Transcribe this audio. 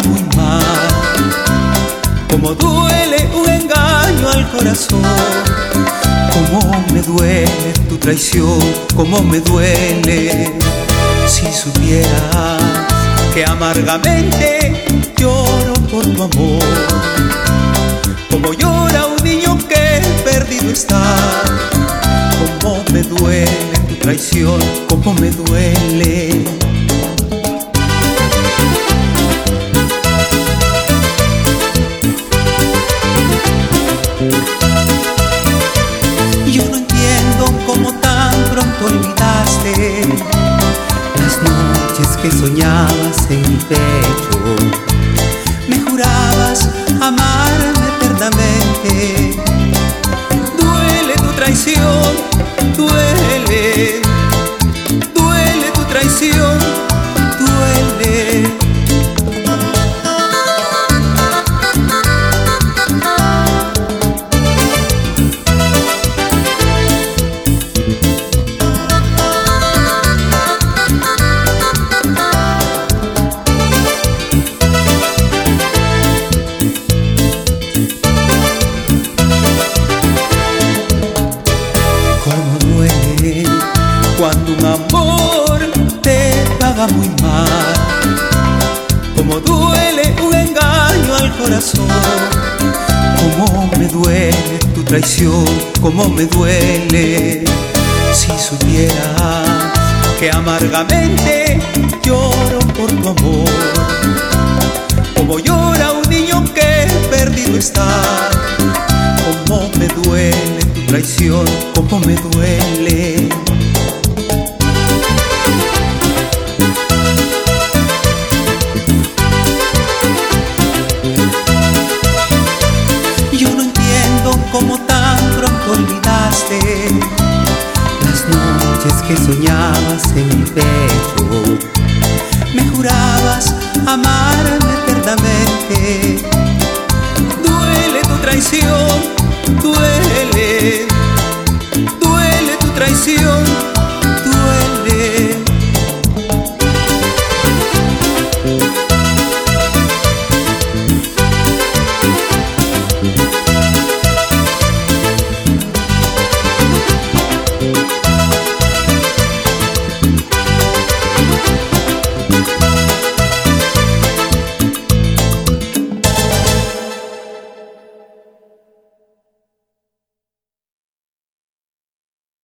muy mal. Como duele un corazón, como me duele tu traición, como me duele. Si supieras que amargamente lloro por tu amor. Como llora un niño que perdido está, como me duele tu traición, como me duele cómo tan pronto olvidaste las noches que soñabas en mi pecho. Me jurabas amarme eternamente. Duele tu traición, duele muy mal. Como duele un engaño al corazón. Cómo me duele tu traición, cómo me duele si supiera que amargamente lloro por tu amor. Como llora un niño que perdido está. Cómo me duele tu traición, cómo me duele. olvidaste las noches que soñabas en mi pecho. Me jurabas amarme eternamente